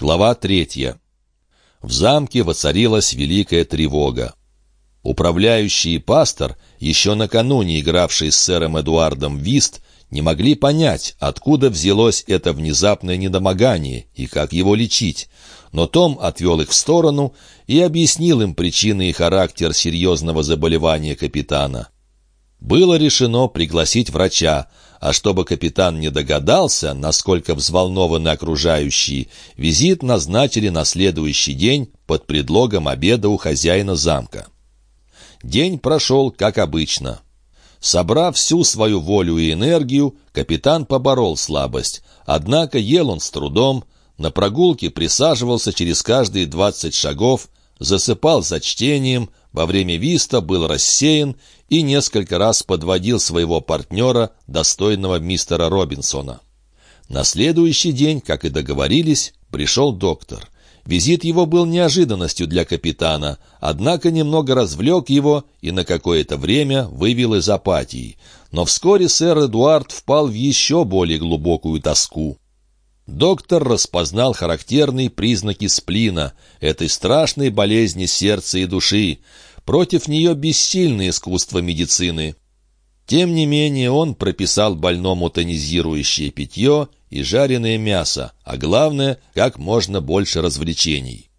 Глава третья. В замке воцарилась великая тревога. Управляющий пастор, еще накануне игравший с сэром Эдуардом Вист, не могли понять, откуда взялось это внезапное недомогание и как его лечить. Но Том отвел их в сторону и объяснил им причины и характер серьезного заболевания капитана. Было решено пригласить врача, а чтобы капитан не догадался, насколько взволнованы окружающие, визит назначили на следующий день под предлогом обеда у хозяина замка. День прошел, как обычно. Собрав всю свою волю и энергию, капитан поборол слабость. Однако ел он с трудом, на прогулке присаживался через каждые двадцать шагов, засыпал за чтением, во время виста был рассеян и несколько раз подводил своего партнера, достойного мистера Робинсона. На следующий день, как и договорились, пришел доктор — Визит его был неожиданностью для капитана, однако немного развлек его и на какое-то время вывел из апатии. Но вскоре сэр Эдуард впал в еще более глубокую тоску. Доктор распознал характерные признаки сплина, этой страшной болезни сердца и души. Против нее бессильно искусство медицины. Тем не менее он прописал больному тонизирующее питье и жареное мясо, а главное, как можно больше развлечений.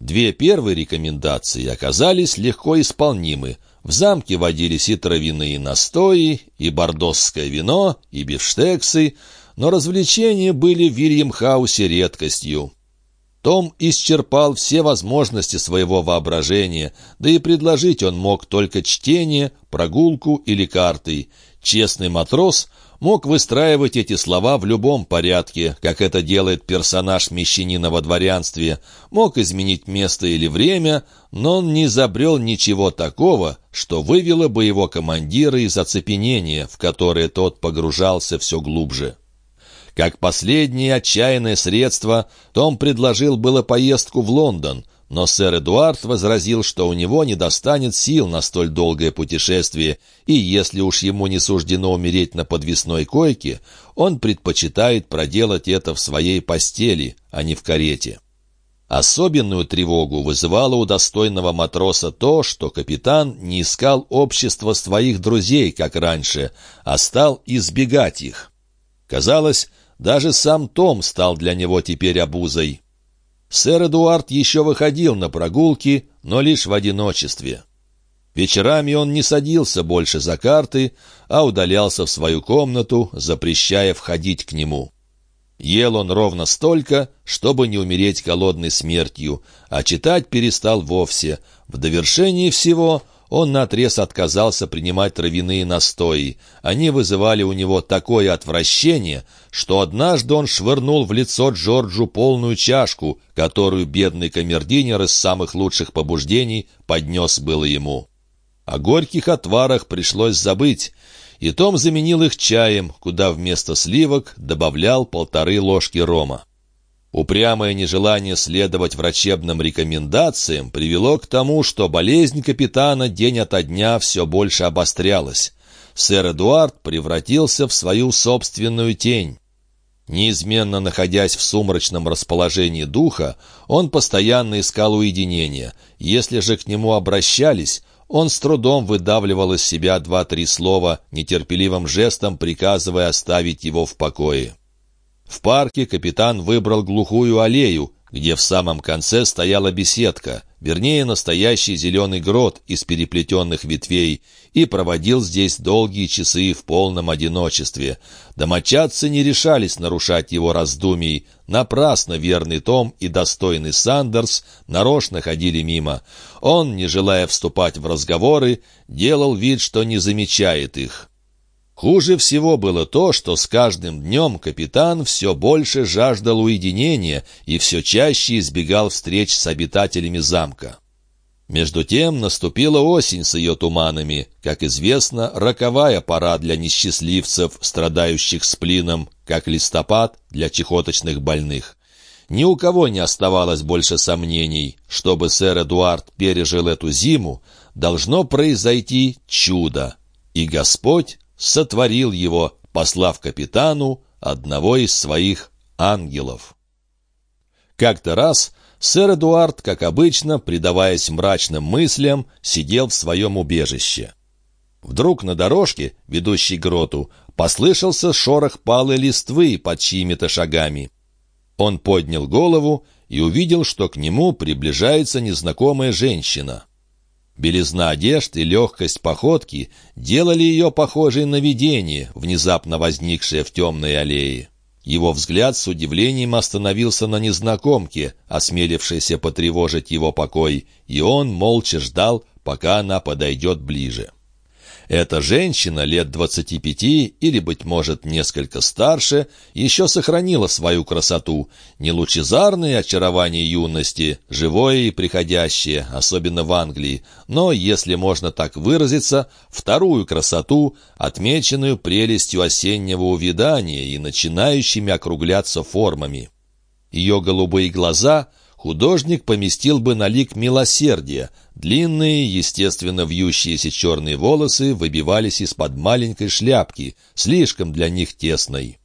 Две первые рекомендации оказались легко исполнимы. В замке водились и травяные настои, и бордосское вино, и бифштексы, но развлечения были в Вильямхаусе редкостью. Том исчерпал все возможности своего воображения, да и предложить он мог только чтение, прогулку или карты. Честный матрос мог выстраивать эти слова в любом порядке, как это делает персонаж мещанина во дворянстве, мог изменить место или время, но он не изобрел ничего такого, что вывело бы его командира из оцепенения, в которое тот погружался все глубже. Как последнее отчаянное средство, Том предложил было поездку в Лондон, но сэр Эдуард возразил, что у него не достанет сил на столь долгое путешествие, и если уж ему не суждено умереть на подвесной койке, он предпочитает проделать это в своей постели, а не в карете. Особенную тревогу вызывало у достойного матроса то, что капитан не искал общества своих друзей, как раньше, а стал избегать их. Казалось, даже сам Том стал для него теперь обузой. Сэр Эдуард еще выходил на прогулки, но лишь в одиночестве. Вечерами он не садился больше за карты, а удалялся в свою комнату, запрещая входить к нему. Ел он ровно столько, чтобы не умереть голодной смертью, а читать перестал вовсе. В довершении всего он наотрез отказался принимать травяные настои. Они вызывали у него такое отвращение, что однажды он швырнул в лицо Джорджу полную чашку, которую бедный камердинер из самых лучших побуждений поднес было ему. О горьких отварах пришлось забыть, и Том заменил их чаем, куда вместо сливок добавлял полторы ложки рома. Упрямое нежелание следовать врачебным рекомендациям привело к тому, что болезнь капитана день ото дня все больше обострялась. Сэр Эдуард превратился в свою собственную тень. Неизменно находясь в сумрачном расположении духа, он постоянно искал уединения. Если же к нему обращались, он с трудом выдавливал из себя два-три слова, нетерпеливым жестом приказывая оставить его в покое. В парке капитан выбрал глухую аллею, где в самом конце стояла беседка, вернее, настоящий зеленый грот из переплетенных ветвей, и проводил здесь долгие часы в полном одиночестве. Домочадцы не решались нарушать его раздумий. Напрасно верный Том и достойный Сандерс нарочно ходили мимо. Он, не желая вступать в разговоры, делал вид, что не замечает их. Хуже всего было то, что с каждым днем капитан все больше жаждал уединения и все чаще избегал встреч с обитателями замка. Между тем наступила осень с ее туманами, как известно, роковая пора для несчастливцев, страдающих сплином, как листопад для чехоточных больных. Ни у кого не оставалось больше сомнений, чтобы сэр Эдуард пережил эту зиму, должно произойти чудо, и Господь сотворил его, послав капитану одного из своих ангелов. Как-то раз сэр Эдуард, как обычно, предаваясь мрачным мыслям, сидел в своем убежище. Вдруг на дорожке, ведущей к гроту, послышался шорох палой листвы под чьими-то шагами. Он поднял голову и увидел, что к нему приближается незнакомая женщина. Белизна одежд и легкость походки делали ее похожей на видение, внезапно возникшее в темной аллее. Его взгляд с удивлением остановился на незнакомке, осмелившейся потревожить его покой, и он молча ждал, пока она подойдет ближе. Эта женщина лет двадцати пяти или, быть может, несколько старше, еще сохранила свою красоту, не лучезарное очарование юности, живое и приходящее, особенно в Англии, но, если можно так выразиться, вторую красоту, отмеченную прелестью осеннего увядания и начинающими округляться формами. Ее голубые глаза — художник поместил бы на лик милосердия. Длинные, естественно, вьющиеся черные волосы выбивались из-под маленькой шляпки, слишком для них тесной.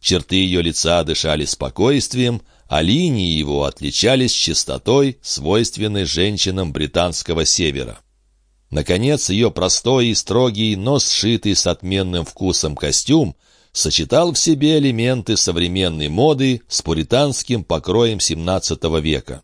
Черты ее лица дышали спокойствием, а линии его отличались чистотой, свойственной женщинам британского севера. Наконец, ее простой и строгий, но сшитый с отменным вкусом костюм сочетал в себе элементы современной моды с пуританским покроем XVII века.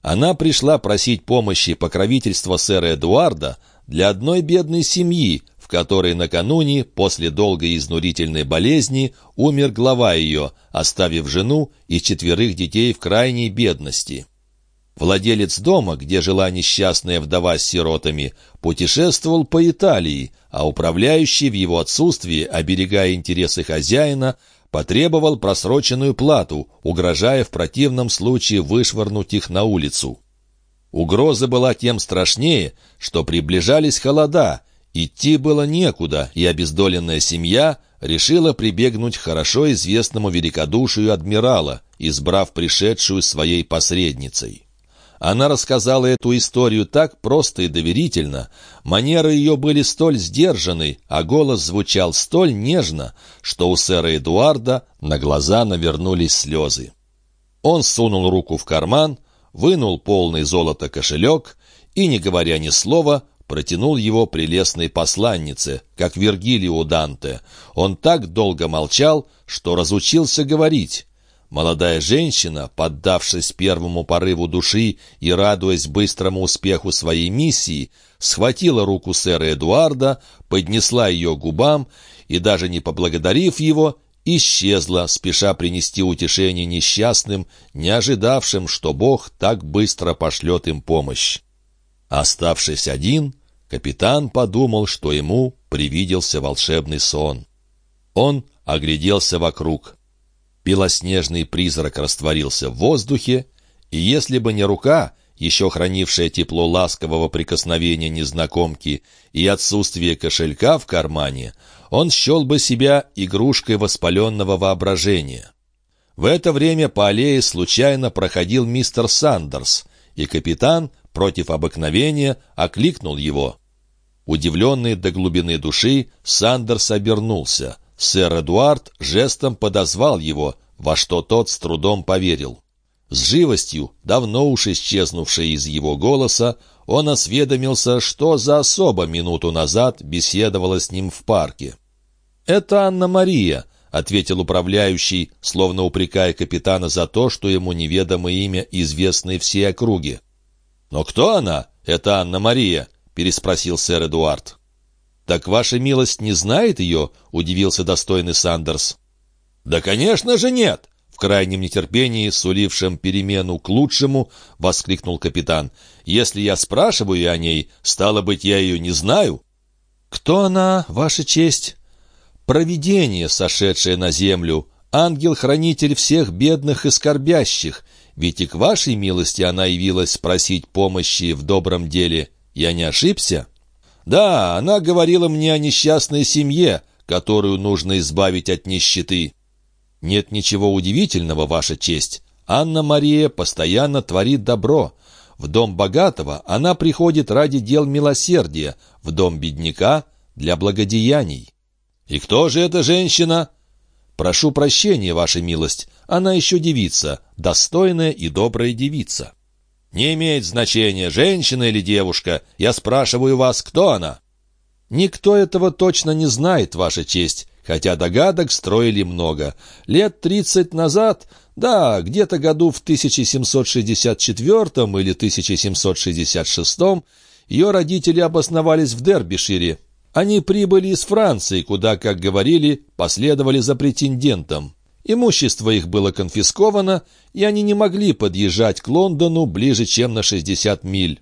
Она пришла просить помощи покровительства сэра Эдуарда для одной бедной семьи, в которой накануне, после долгой изнурительной болезни, умер глава ее, оставив жену и четверых детей в крайней бедности. Владелец дома, где жила несчастная вдова с сиротами, путешествовал по Италии, а управляющий в его отсутствии, оберегая интересы хозяина, потребовал просроченную плату, угрожая в противном случае вышвырнуть их на улицу. Угроза была тем страшнее, что приближались холода, идти было некуда, и обездоленная семья решила прибегнуть к хорошо известному великодушию адмирала, избрав пришедшую своей посредницей. Она рассказала эту историю так просто и доверительно, манеры ее были столь сдержаны, а голос звучал столь нежно, что у сэра Эдуарда на глаза навернулись слезы. Он сунул руку в карман, вынул полный золота кошелек и, не говоря ни слова, протянул его прелестной посланнице, как Вергилию Данте. Он так долго молчал, что разучился говорить. Молодая женщина, поддавшись первому порыву души и радуясь быстрому успеху своей миссии, схватила руку сэра Эдуарда, поднесла ее к губам и, даже не поблагодарив его, исчезла, спеша принести утешение несчастным, не ожидавшим, что Бог так быстро пошлет им помощь. Оставшись один, капитан подумал, что ему привиделся волшебный сон. Он огляделся вокруг. Белоснежный призрак растворился в воздухе, и если бы не рука, еще хранившая тепло ласкового прикосновения незнакомки и отсутствие кошелька в кармане, он счел бы себя игрушкой воспаленного воображения. В это время по аллее случайно проходил мистер Сандерс, и капитан, против обыкновения, окликнул его. Удивленный до глубины души, Сандерс обернулся — Сэр Эдуард жестом подозвал его, во что тот с трудом поверил. С живостью, давно уж исчезнувшей из его голоса, он осведомился, что за особа минуту назад беседовала с ним в парке. «Это Анна-Мария», — ответил управляющий, словно упрекая капитана за то, что ему неведомо имя, известное всей округе. «Но кто она? Это Анна-Мария?» — переспросил сэр Эдуард. «Так ваша милость не знает ее?» — удивился достойный Сандерс. «Да, конечно же, нет!» В крайнем нетерпении, сулившем перемену к лучшему, воскликнул капитан. «Если я спрашиваю о ней, стало быть, я ее не знаю». «Кто она, ваша честь?» «Провидение, сошедшее на землю, ангел-хранитель всех бедных и скорбящих, ведь и к вашей милости она явилась просить помощи в добром деле. Я не ошибся?» Да, она говорила мне о несчастной семье, которую нужно избавить от нищеты. Нет ничего удивительного, Ваша честь. Анна-Мария постоянно творит добро. В дом богатого она приходит ради дел милосердия, в дом бедняка — для благодеяний. И кто же эта женщина? «Прошу прощения, ваша милость, она еще девица, достойная и добрая девица». «Не имеет значения, женщина или девушка. Я спрашиваю вас, кто она?» «Никто этого точно не знает, Ваша честь, хотя догадок строили много. Лет тридцать назад, да, где-то году в 1764 или 1766 ее родители обосновались в Дербишире. Они прибыли из Франции, куда, как говорили, последовали за претендентом. Имущество их было конфисковано, и они не могли подъезжать к Лондону ближе, чем на 60 миль.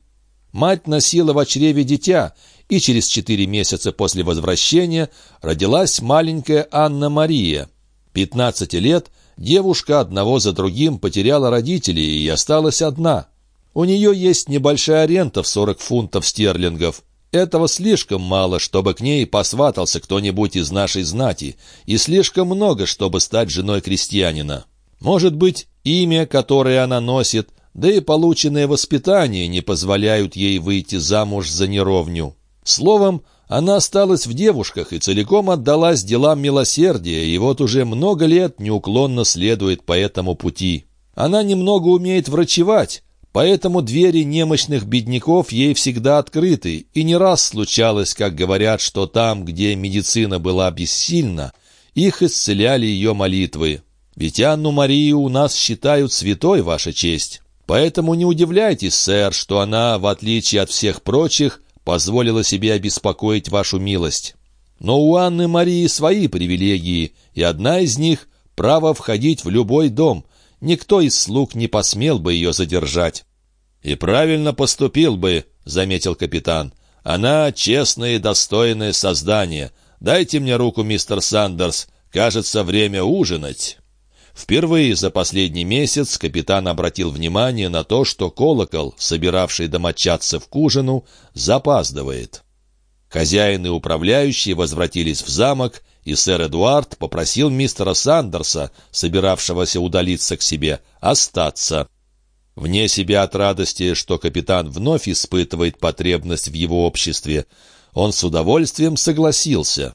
Мать носила в чреве дитя, и через четыре месяца после возвращения родилась маленькая Анна-Мария. 15 лет девушка одного за другим потеряла родителей и осталась одна. У нее есть небольшая рента в 40 фунтов стерлингов. Этого слишком мало, чтобы к ней посватался кто-нибудь из нашей знати, и слишком много, чтобы стать женой крестьянина. Может быть, имя, которое она носит, да и полученное воспитание не позволяют ей выйти замуж за неровню. Словом, она осталась в девушках и целиком отдалась делам милосердия, и вот уже много лет неуклонно следует по этому пути. Она немного умеет врачевать, поэтому двери немощных бедняков ей всегда открыты, и не раз случалось, как говорят, что там, где медицина была бессильна, их исцеляли ее молитвы. Ведь Анну Марию у нас считают святой, Ваша честь. Поэтому не удивляйтесь, сэр, что она, в отличие от всех прочих, позволила себе обеспокоить вашу милость. Но у Анны Марии свои привилегии, и одна из них — право входить в любой дом. Никто из слуг не посмел бы ее задержать. «И правильно поступил бы», — заметил капитан. «Она честное и достойное создание. Дайте мне руку, мистер Сандерс. Кажется, время ужинать». Впервые за последний месяц капитан обратил внимание на то, что колокол, собиравший домочадцев к ужину, запаздывает. Хозяин и управляющий возвратились в замок, и сэр Эдуард попросил мистера Сандерса, собиравшегося удалиться к себе, остаться. Вне себя от радости, что капитан вновь испытывает потребность в его обществе, он с удовольствием согласился.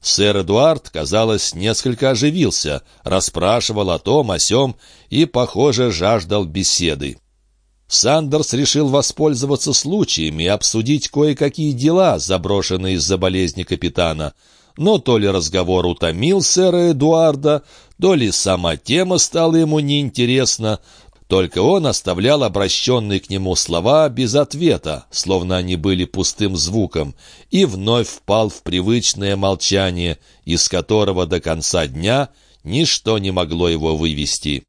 Сэр Эдуард, казалось, несколько оживился, расспрашивал о том, о сём и, похоже, жаждал беседы. Сандерс решил воспользоваться случаем и обсудить кое-какие дела, заброшенные из-за болезни капитана. Но то ли разговор утомил сэра Эдуарда, то ли сама тема стала ему неинтересна, только он оставлял обращенные к нему слова без ответа, словно они были пустым звуком, и вновь впал в привычное молчание, из которого до конца дня ничто не могло его вывести.